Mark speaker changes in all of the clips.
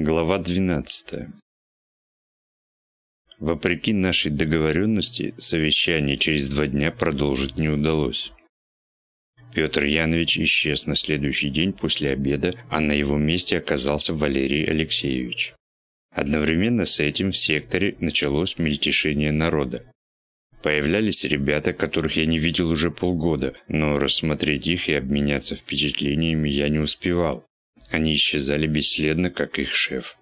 Speaker 1: Глава 12. Вопреки нашей договоренности, совещание через два дня продолжить не удалось. Петр Янович исчез на следующий день после обеда, а на его месте оказался Валерий Алексеевич. Одновременно с этим в секторе началось мельтешение народа. Появлялись ребята, которых я не видел уже полгода, но рассмотреть их и обменяться впечатлениями я не успевал. Они исчезали бесследно, как их шеф.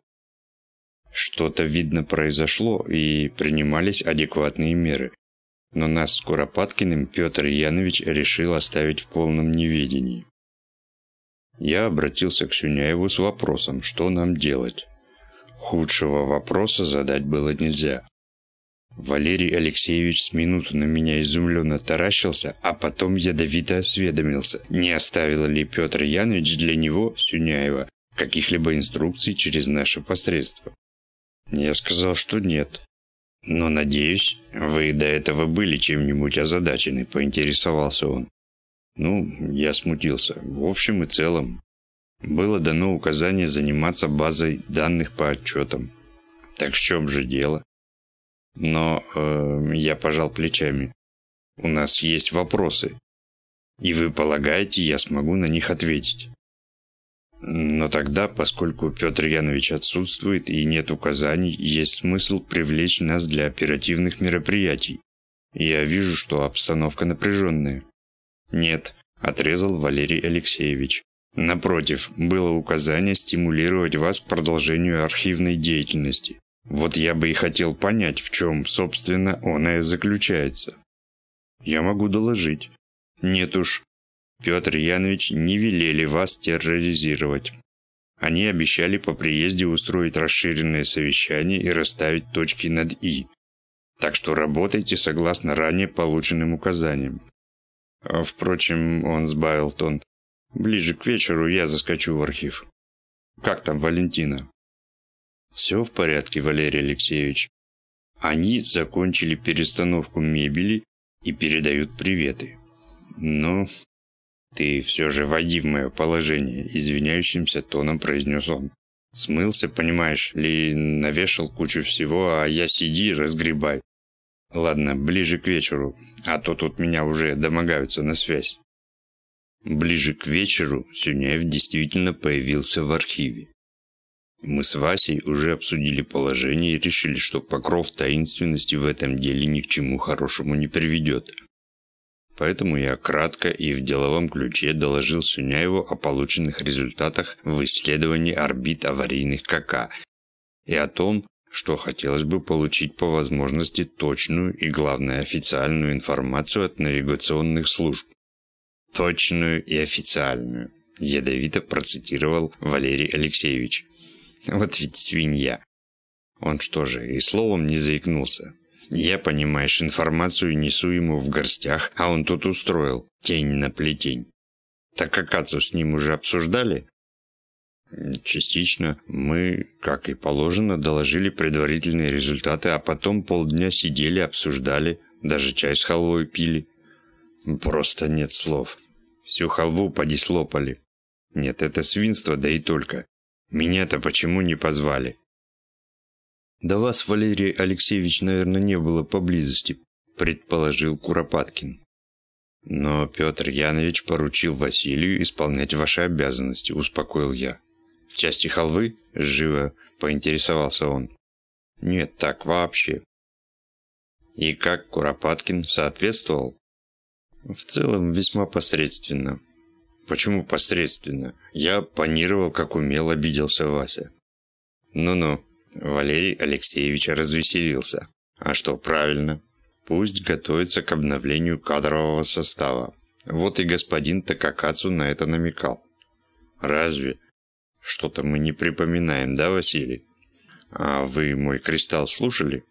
Speaker 1: Что-то, видно, произошло, и принимались адекватные меры. Но нас с Куропаткиным Петр Янович решил оставить в полном неведении. Я обратился к Сюняеву с вопросом, что нам делать. Худшего вопроса задать было нельзя. Валерий Алексеевич с минуту на меня изумленно таращился, а потом ядовито осведомился, не оставил ли Петр Янович для него, Сюняева, каких-либо инструкций через наше посредство. Я сказал, что нет. Но, надеюсь, вы до этого были чем-нибудь озадачены, поинтересовался он. Ну, я смутился. В общем и целом. Было дано указание заниматься базой данных по отчетам. Так в чем же дело? Но э, я пожал плечами. У нас есть вопросы. И вы полагаете, я смогу на них ответить. Но тогда, поскольку Петр Янович отсутствует и нет указаний, есть смысл привлечь нас для оперативных мероприятий. Я вижу, что обстановка напряженная. Нет, отрезал Валерий Алексеевич. Напротив, было указание стимулировать вас к продолжению архивной деятельности. Вот я бы и хотел понять, в чем, собственно, она и заключается. Я могу доложить. Нет уж, Петр Янович не велели вас терроризировать. Они обещали по приезде устроить расширенное совещание и расставить точки над «и». Так что работайте согласно ранее полученным указаниям. А, впрочем, он сбавил тон. Ближе к вечеру я заскочу в архив. Как там Валентина? Все в порядке, Валерий Алексеевич. Они закончили перестановку мебели и передают приветы. Ну, ты все же войди в мое положение, извиняющимся тоном произнес он. Смылся, понимаешь ли, навешал кучу всего, а я сиди, разгребай. Ладно, ближе к вечеру, а то тут меня уже домогаются на связь. Ближе к вечеру Сюняев действительно появился в архиве. Мы с Васей уже обсудили положение и решили, что покров таинственности в этом деле ни к чему хорошему не приведет. Поэтому я кратко и в деловом ключе доложил Сюняеву о полученных результатах в исследовании орбит аварийных КК и о том, что хотелось бы получить по возможности точную и, главное, официальную информацию от навигационных служб. Точную и официальную, ядовито процитировал Валерий Алексеевич. Вот ведь свинья. Он что же, и словом не заикнулся. Я, понимаешь, информацию несу ему в горстях, а он тут устроил. Тень на плетень. Так Акацу с ним уже обсуждали? Частично. Мы, как и положено, доложили предварительные результаты, а потом полдня сидели, обсуждали, даже чай с халвой пили. Просто нет слов. Всю халву поди слопали. Нет, это свинство, да и только. Меня-то почему не позвали? Да вас, Валерий Алексеевич, наверное, не было поблизости, предположил Куропаткин. Но Петр Янович поручил Василию исполнять ваши обязанности, успокоил я. В части халвы? Живо поинтересовался он. Нет, так вообще. И как Куропаткин соответствовал? В целом весьма посредственно. Почему посредственно? Я панировал, как умел, обиделся Вася. Ну-ну, Валерий Алексеевич развеселился. А что, правильно. Пусть готовится к обновлению кадрового состава. Вот и господин Такакацу на это намекал. Разве? Что-то мы не припоминаем, да, Василий? А вы мой кристалл слушали?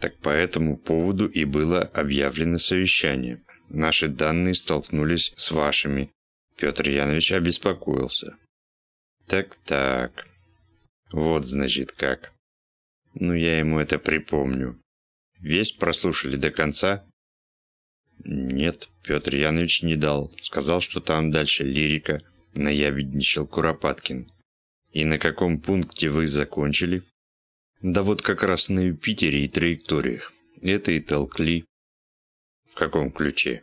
Speaker 1: Так по этому поводу и было объявлено совещание. Наши данные столкнулись с вашими, Петр Янович обеспокоился. Так-так. Вот, значит, как. Ну, я ему это припомню. Весь прослушали до конца? Нет, Петр Янович не дал. Сказал, что там дальше лирика, наябедничал Куропаткин. И на каком пункте вы закончили? Да вот как раз на Юпитере и траекториях. Это и толкли. В каком ключе?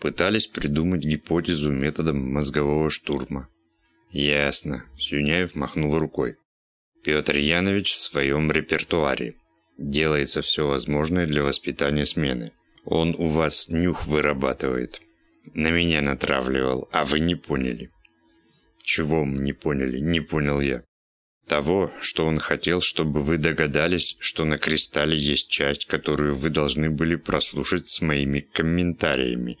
Speaker 1: Пытались придумать гипотезу методом мозгового штурма. Ясно. Сюняев махнул рукой. Петр Янович в своем репертуаре. Делается все возможное для воспитания смены. Он у вас нюх вырабатывает. На меня натравливал, а вы не поняли. Чего мы не поняли? Не понял я. Того, что он хотел, чтобы вы догадались, что на кристалле есть часть, которую вы должны были прослушать с моими комментариями.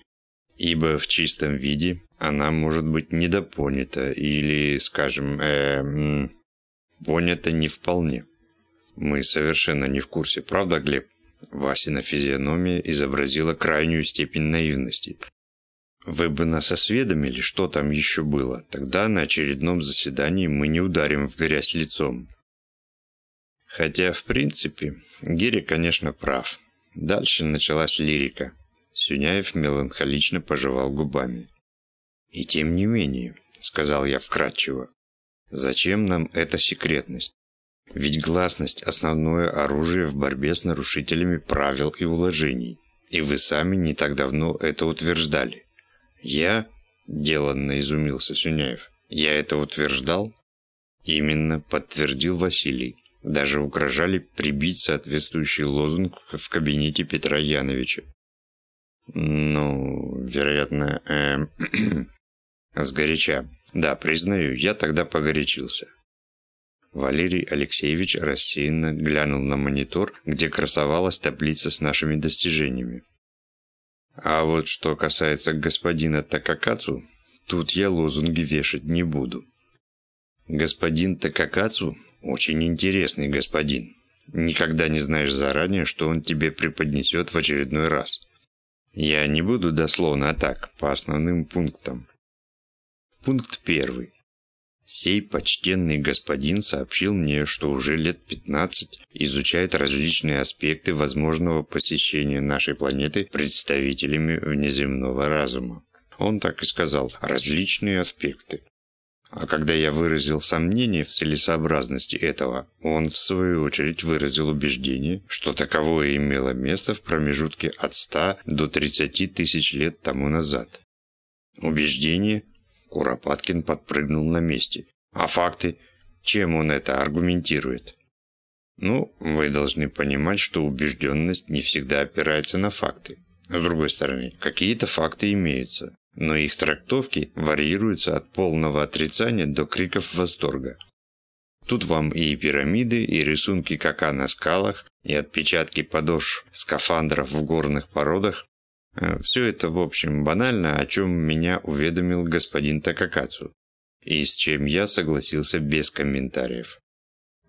Speaker 1: Ибо в чистом виде она может быть недопонята или, скажем, э, понята не вполне. Мы совершенно не в курсе, правда, Глеб? Васина физиономия изобразила крайнюю степень наивности. Вы бы нас осведомили, что там еще было. Тогда на очередном заседании мы не ударим в грязь лицом. Хотя, в принципе, Гири, конечно, прав. Дальше началась лирика. Сюняев меланхолично пожевал губами. «И тем не менее», — сказал я вкратчиво, — «зачем нам эта секретность? Ведь гласность – основное оружие в борьбе с нарушителями правил и уложений. И вы сами не так давно это утверждали. Я? Деланно изумился Сюняев. Я это утверждал? Именно, подтвердил Василий. Даже угрожали прибить соответствующий лозунг в кабинете Петра Яновича. Ну, вероятно, э, сгоряча. Да, признаю, я тогда погорячился. Валерий Алексеевич рассеянно глянул на монитор, где красовалась таблица с нашими достижениями. А вот что касается господина Такакацу, тут я лозунги вешать не буду. Господин Такакацу очень интересный господин. Никогда не знаешь заранее, что он тебе преподнесет в очередной раз. Я не буду дословно, а так, по основным пунктам. Пункт первый. Сей почтенный господин сообщил мне, что уже лет 15 изучает различные аспекты возможного посещения нашей планеты представителями внеземного разума. Он так и сказал «различные аспекты». А когда я выразил сомнение в целесообразности этого, он в свою очередь выразил убеждение, что таковое имело место в промежутке от 100 до 30 тысяч лет тому назад. Убеждение, Куропаткин подпрыгнул на месте. А факты? Чем он это аргументирует? Ну, вы должны понимать, что убежденность не всегда опирается на факты. С другой стороны, какие-то факты имеются, но их трактовки варьируются от полного отрицания до криков восторга. Тут вам и пирамиды, и рисунки кака на скалах, и отпечатки подошв скафандров в горных породах, Э, Все это, в общем, банально, о чем меня уведомил господин Такакацу, и с чем я согласился без комментариев.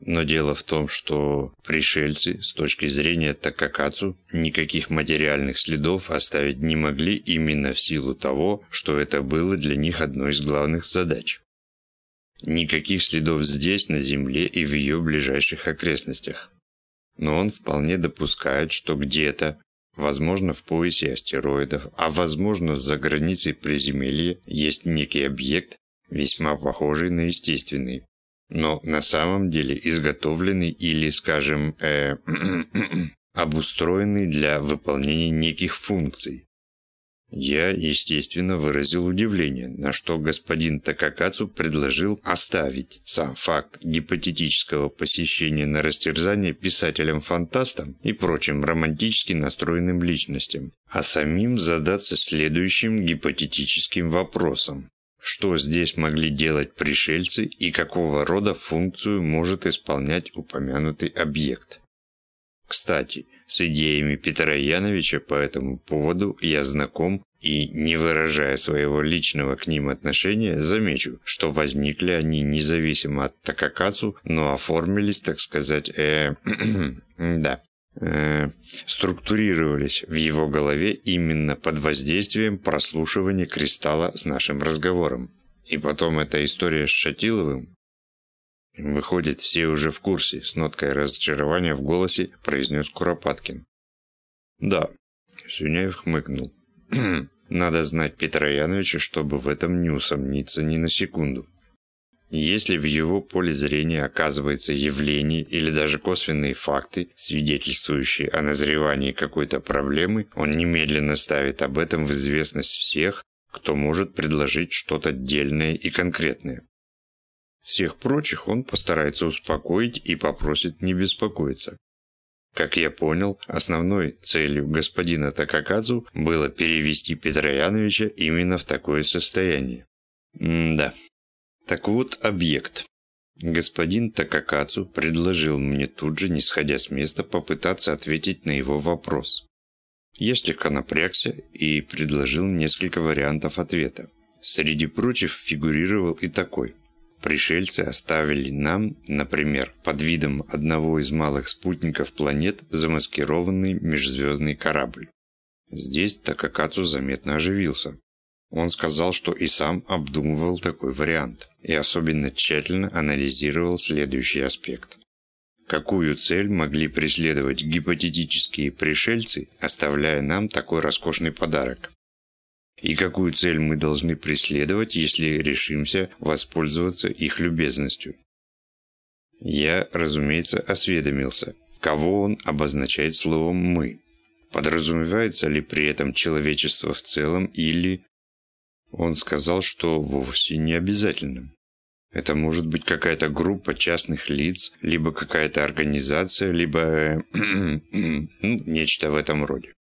Speaker 1: Но дело в том, что пришельцы, с точки зрения Такакацу, никаких материальных следов оставить не могли именно в силу того, что это было для них одной из главных задач. Никаких следов здесь, на Земле и в ее ближайших окрестностях. Но он вполне допускает, что где-то, Возможно, в поясе астероидов, а возможно, за границей приземелья есть некий объект, весьма похожий на естественный, но на самом деле изготовленный или, скажем, э, обустроенный для выполнения неких функций. Я, естественно, выразил удивление, на что господин Такакацу предложил оставить сам факт гипотетического посещения на растерзание писателям-фантастам и прочим романтически настроенным личностям, а самим задаться следующим гипотетическим вопросом. Что здесь могли делать пришельцы и какого рода функцию может исполнять упомянутый объект? Кстати, с идеями Петра Яновича по этому поводу я знаком и, не выражая своего личного к ним отношения, замечу, что возникли они независимо от Такакацу, но оформились, так сказать, э, да, э, структурировались в его голове именно под воздействием прослушивания кристалла с нашим разговором. И потом эта история с Шатиловым «Выходит, все уже в курсе», – с ноткой разочарования в голосе произнес Куропаткин. «Да», – Сюняев хмыкнул. «Надо знать Петра Яновича, чтобы в этом не усомниться ни на секунду». Если в его поле зрения оказывается явление или даже косвенные факты, свидетельствующие о назревании какой-то проблемы, он немедленно ставит об этом в известность всех, кто может предложить что-то дельное и конкретное. Всех прочих он постарается успокоить и попросит не беспокоиться. Как я понял, основной целью господина Такакадзу было перевести Петра Яновича именно в такое состояние. М-да. Так вот, объект. Господин Такакацу предложил мне тут же, не сходя с места, попытаться ответить на его вопрос. Я слегка напрягся и предложил несколько вариантов ответа. Среди прочих фигурировал и такой. Пришельцы оставили нам, например, под видом одного из малых спутников планет замаскированный межзвездный корабль. Здесь Такакацу заметно оживился. Он сказал, что и сам обдумывал такой вариант и особенно тщательно анализировал следующий аспект. Какую цель могли преследовать гипотетические пришельцы, оставляя нам такой роскошный подарок? И какую цель мы должны преследовать, если решимся воспользоваться их любезностью? Я, разумеется, осведомился, кого он обозначает словом «мы». Подразумевается ли при этом человечество в целом или он сказал, что вовсе не обязательно. Это может быть какая-то группа частных лиц, либо какая-то организация, либо ну, нечто в этом роде.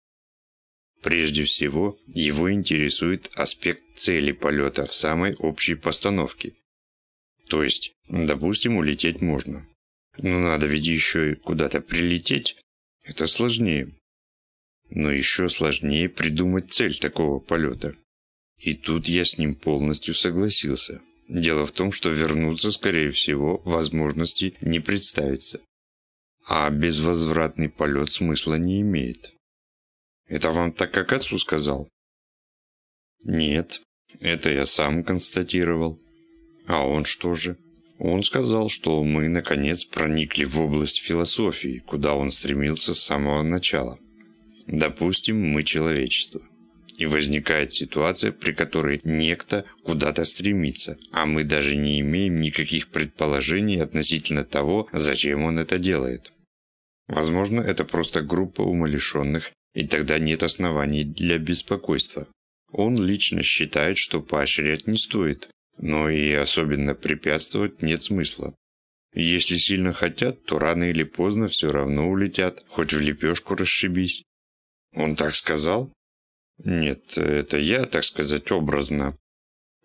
Speaker 1: Прежде всего, его интересует аспект цели полета в самой общей постановке. То есть, допустим, улететь можно. Но надо ведь еще и куда-то прилететь. Это сложнее. Но еще сложнее придумать цель такого полета. И тут я с ним полностью согласился. Дело в том, что вернуться, скорее всего, возможности не представится. А безвозвратный полет смысла не имеет. Это вам так как отцу сказал? Нет, это я сам констатировал. А он что же? Он сказал, что мы, наконец, проникли в область философии, куда он стремился с самого начала. Допустим, мы человечество и возникает ситуация, при которой некто куда-то стремится, а мы даже не имеем никаких предположений относительно того, зачем он это делает. Возможно, это просто группа умалишенных, и тогда нет оснований для беспокойства. Он лично считает, что поощрять не стоит, но и особенно препятствовать нет смысла. Если сильно хотят, то рано или поздно все равно улетят, хоть в лепешку расшибись. Он так сказал? Нет, это я, так сказать, образно.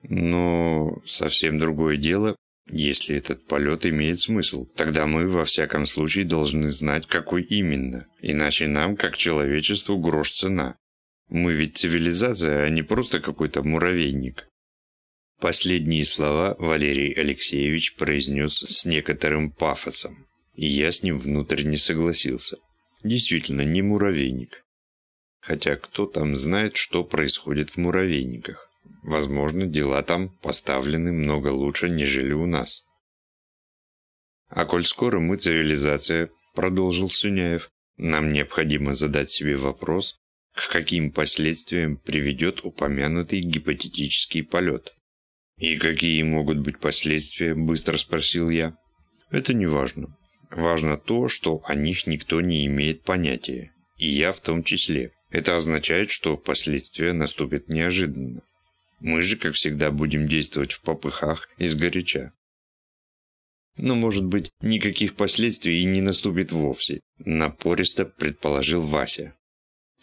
Speaker 1: Но совсем другое дело, если этот полет имеет смысл. Тогда мы, во всяком случае, должны знать, какой именно. Иначе нам, как человечеству, грош цена. Мы ведь цивилизация, а не просто какой-то муравейник. Последние слова Валерий Алексеевич произнес с некоторым пафосом. И я с ним внутренне согласился. Действительно, не муравейник. Хотя кто там знает, что происходит в муравейниках. Возможно, дела там поставлены много лучше, нежели у нас. А коль скоро мы цивилизация, продолжил Сюняев, нам необходимо задать себе вопрос, к каким последствиям приведет упомянутый гипотетический полет. «И какие могут быть последствия?» – быстро спросил я. «Это не важно. Важно то, что о них никто не имеет понятия, и я в том числе. Это означает, что последствия наступят неожиданно. Мы же, как всегда, будем действовать в попыхах и сгоряча. Но, может быть, никаких последствий и не наступит вовсе, напористо предположил Вася.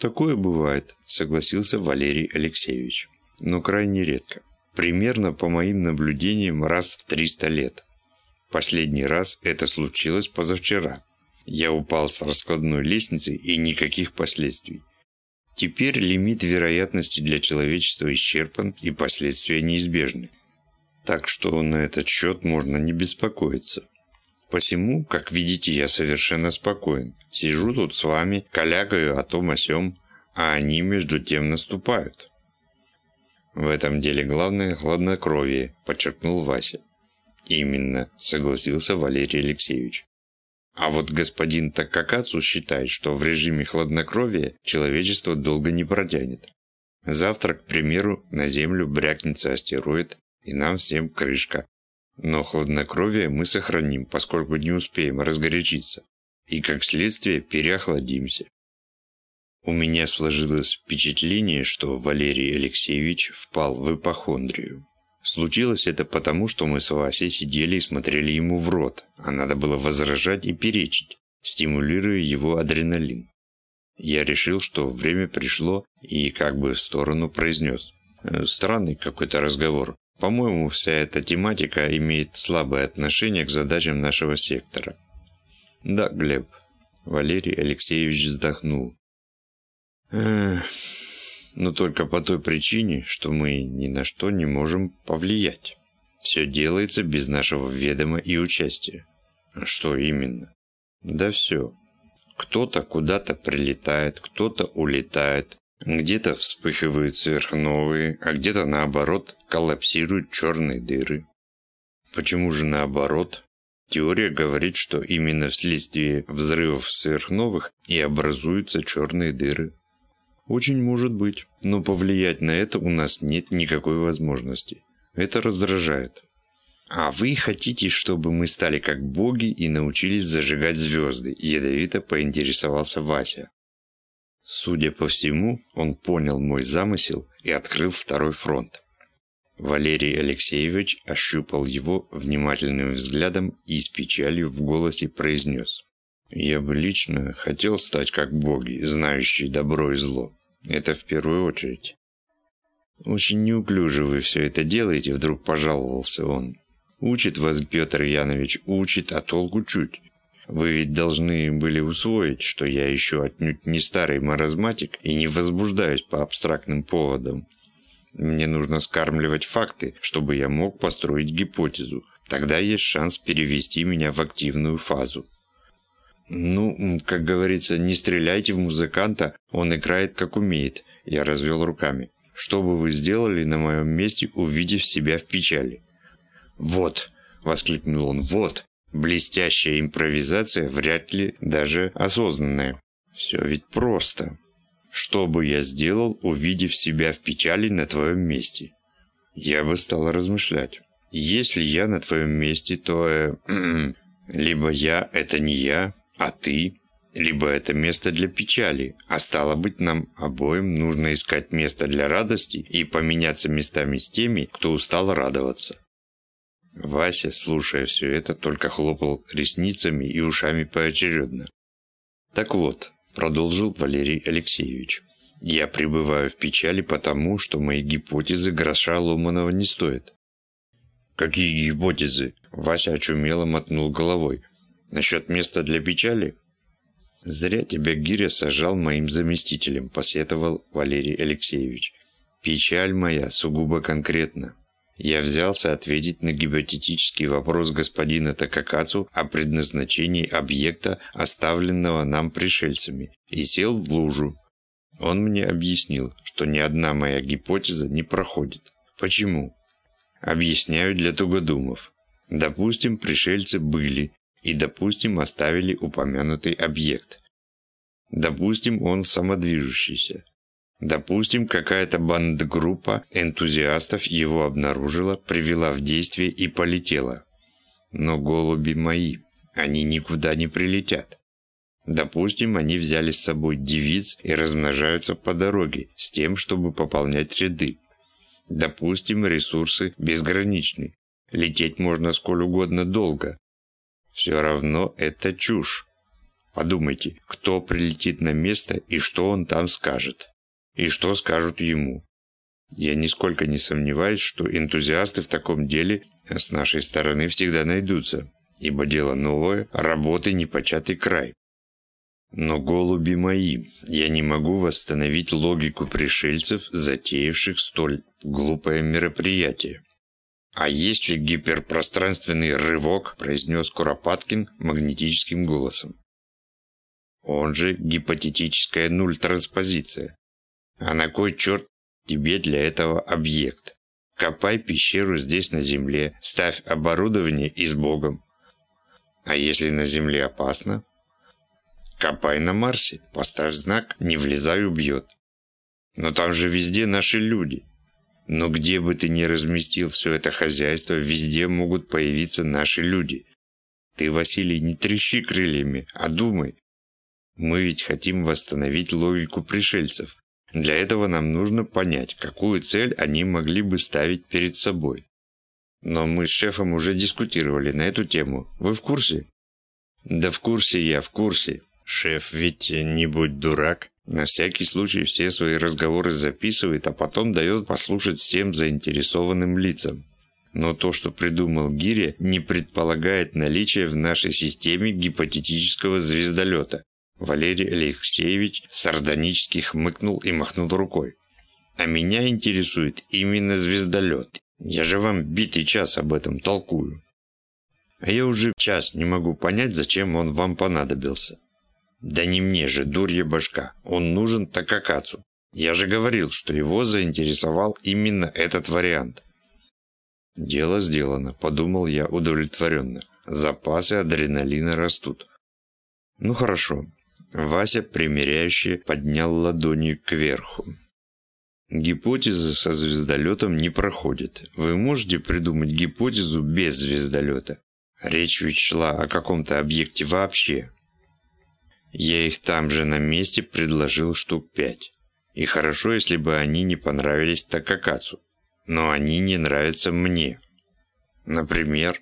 Speaker 1: Такое бывает, согласился Валерий Алексеевич, но крайне редко. Примерно, по моим наблюдениям, раз в 300 лет. Последний раз это случилось позавчера. Я упал с раскладной лестницы и никаких последствий. Теперь лимит вероятности для человечества исчерпан и последствия неизбежны. Так что на этот счет можно не беспокоиться. Посему, как видите, я совершенно спокоен. Сижу тут с вами, калякаю о том о сём, а они между тем наступают. В этом деле главное хладнокровие, подчеркнул Вася. Именно, согласился Валерий Алексеевич. А вот господин Такакацу считает, что в режиме хладнокровия человечество долго не протянет. Завтра, к примеру, на Землю брякнется астероид, и нам всем крышка. Но хладнокровие мы сохраним, поскольку не успеем разгорячиться. И как следствие переохладимся. У меня сложилось впечатление, что Валерий Алексеевич впал в ипохондрию. Случилось это потому, что мы с Васей сидели и смотрели ему в рот, а надо было возражать и перечить, стимулируя его адреналин. Я решил, что время пришло, и как бы в сторону произнес. «Э, странный какой-то разговор. По-моему, вся эта тематика имеет слабое отношение к задачам нашего сектора. Да, Глеб. Валерий Алексеевич вздохнул. Эх, но только по той причине, что мы ни на что не можем повлиять. Все делается без нашего ведома и участия. А что именно? Да все. Кто-то куда-то прилетает, кто-то улетает, где-то вспыхивают сверхновые, а где-то наоборот коллапсируют черные дыры. Почему же наоборот? Теория говорит, что именно вследствие взрывов сверхновых и образуются черные дыры. Очень может быть, но повлиять на это у нас нет никакой возможности. Это раздражает. А вы хотите, чтобы мы стали как боги и научились зажигать звезды? Ядовито поинтересовался Вася. Судя по всему, он понял мой замысел и открыл второй фронт. Валерий Алексеевич ощупал его внимательным взглядом и с печалью в голосе произнес. «Я бы лично хотел стать как боги, знающие добро и зло. Это в первую очередь. Очень неуклюже вы все это делаете, вдруг пожаловался он. Учит вас Петр Янович, учит, а толку чуть. Вы ведь должны были усвоить, что я еще отнюдь не старый маразматик и не возбуждаюсь по абстрактным поводам. Мне нужно скармливать факты, чтобы я мог построить гипотезу. Тогда есть шанс перевести меня в активную фазу. «Ну, как говорится, не стреляйте в музыканта, он играет как умеет», – я развел руками. «Что бы вы сделали на моем месте, увидев себя в печали?» «Вот!» – воскликнул он. «Вот! Блестящая импровизация, вряд ли даже осознанная. Все ведь просто. Что бы я сделал, увидев себя в печали на твоем месте?» Я бы стал размышлять. «Если я на твоем месте, то... Э, либо я – это не я, а ты? Либо это место для печали, а стало быть, нам обоим нужно искать место для радости и поменяться местами с теми, кто устал радоваться. Вася, слушая все это, только хлопал ресницами и ушами поочередно. «Так вот», — продолжил Валерий Алексеевич, — «я пребываю в печали потому, что мои гипотезы гроша ломаного не стоят». «Какие гипотезы?» — Вася очумело мотнул головой. Насчет места для печали? Зря тебя Гиря сажал моим заместителем, посетовал Валерий Алексеевич. Печаль моя сугубо конкретна. Я взялся ответить на гипотетический вопрос господина Такакацу о предназначении объекта, оставленного нам пришельцами, и сел в лужу. Он мне объяснил, что ни одна моя гипотеза не проходит. Почему? Объясняю для тугодумов. Допустим, пришельцы были, и, допустим, оставили упомянутый объект. Допустим, он самодвижущийся. Допустим, какая-то бандгруппа энтузиастов его обнаружила, привела в действие и полетела. Но голуби мои, они никуда не прилетят. Допустим, они взяли с собой девиц и размножаются по дороге с тем, чтобы пополнять ряды. Допустим, ресурсы безграничны. Лететь можно сколь угодно долго, все равно это чушь. Подумайте, кто прилетит на место и что он там скажет. И что скажут ему. Я нисколько не сомневаюсь, что энтузиасты в таком деле с нашей стороны всегда найдутся, ибо дело новое, работы непочатый край. Но, голуби мои, я не могу восстановить логику пришельцев, затеявших столь глупое мероприятие. «А есть ли гиперпространственный рывок?» – произнес Куропаткин магнетическим голосом. Он же гипотетическая нуль-транспозиция. А на кой черт тебе для этого объект? Копай пещеру здесь на Земле, ставь оборудование и с Богом. А если на Земле опасно? Копай на Марсе, поставь знак «Не влезай, убьет». Но там же везде наши люди. Но где бы ты ни разместил все это хозяйство, везде могут появиться наши люди. Ты, Василий, не трещи крыльями, а думай. Мы ведь хотим восстановить логику пришельцев. Для этого нам нужно понять, какую цель они могли бы ставить перед собой. Но мы с шефом уже дискутировали на эту тему. Вы в курсе? Да в курсе я, в курсе. Шеф ведь не будь дурак. На всякий случай все свои разговоры записывает, а потом дает послушать всем заинтересованным лицам. Но то, что придумал Гиря, не предполагает наличие в нашей системе гипотетического звездолета. Валерий Алексеевич сардонически хмыкнул и махнул рукой. А меня интересует именно звездолет. Я же вам битый час об этом толкую. А я уже час не могу понять, зачем он вам понадобился. Да не мне же, дурья башка. Он нужен Такакацу. Я же говорил, что его заинтересовал именно этот вариант. Дело сделано, подумал я удовлетворенно. Запасы адреналина растут. Ну хорошо. Вася, примеряющий, поднял ладони кверху. Гипотеза со звездолетом не проходит. Вы можете придумать гипотезу без звездолета? Речь ведь шла о каком-то объекте вообще. Я их там же на месте предложил штук пять. И хорошо, если бы они не понравились Такакацу. Но они не нравятся мне. Например?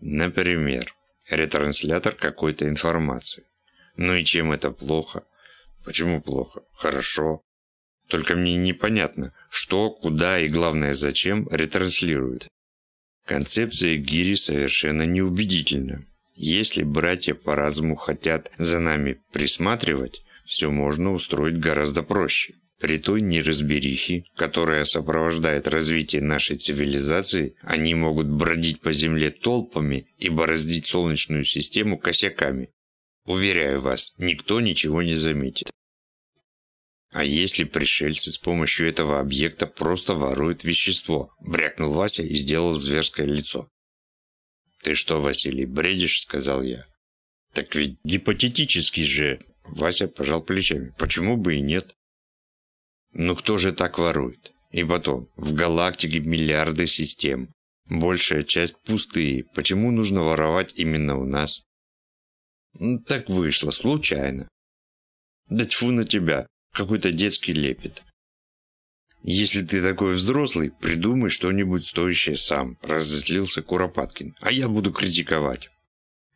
Speaker 1: Например, ретранслятор какой-то информации. Ну и чем это плохо? Почему плохо? Хорошо. Только мне непонятно, что, куда и главное зачем ретранслирует. Концепция гири совершенно неубедительна. Если братья по разуму хотят за нами присматривать, все можно устроить гораздо проще. При той неразберихе, которая сопровождает развитие нашей цивилизации, они могут бродить по земле толпами и бороздить Солнечную систему косяками. Уверяю вас, никто ничего не заметит. А если пришельцы с помощью этого объекта просто воруют вещество? Брякнул Вася и сделал зверское лицо. «Ты что, Василий, бредишь?» – сказал я. «Так ведь гипотетически же...» Вася пожал плечами. «Почему бы и нет?» «Ну кто же так ворует? И потом, в галактике миллиарды систем. Большая часть пустые. Почему нужно воровать именно у нас?» ну, «Так вышло, случайно». «Да тьфу на тебя, какой-то детский лепет. «Если ты такой взрослый, придумай что-нибудь стоящее сам», – разозлился Куропаткин. «А я буду критиковать».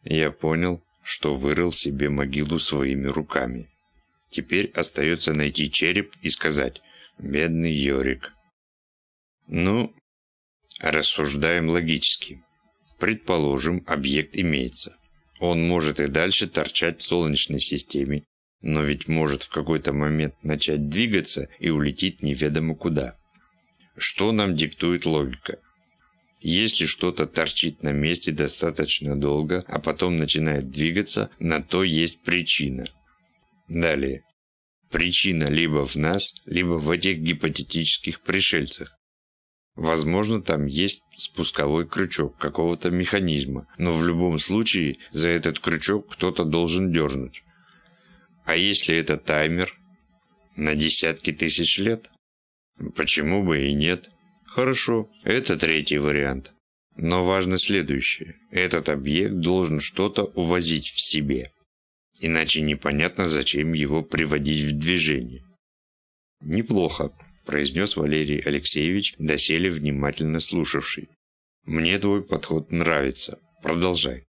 Speaker 1: Я понял, что вырыл себе могилу своими руками. Теперь остается найти череп и сказать «Бедный Йорик». Ну, рассуждаем логически. Предположим, объект имеется. Он может и дальше торчать в Солнечной системе но ведь может в какой-то момент начать двигаться и улететь неведомо куда. Что нам диктует логика? Если что-то торчит на месте достаточно долго, а потом начинает двигаться, на то есть причина. Далее. Причина либо в нас, либо в этих гипотетических пришельцах. Возможно, там есть спусковой крючок какого-то механизма, но в любом случае за этот крючок кто-то должен дернуть. А если это таймер? На десятки тысяч лет? Почему бы и нет? Хорошо, это третий вариант. Но важно следующее. Этот объект должен что-то увозить в себе. Иначе непонятно, зачем его приводить в движение. Неплохо, произнес Валерий Алексеевич, доселе внимательно слушавший. Мне твой подход нравится. Продолжай.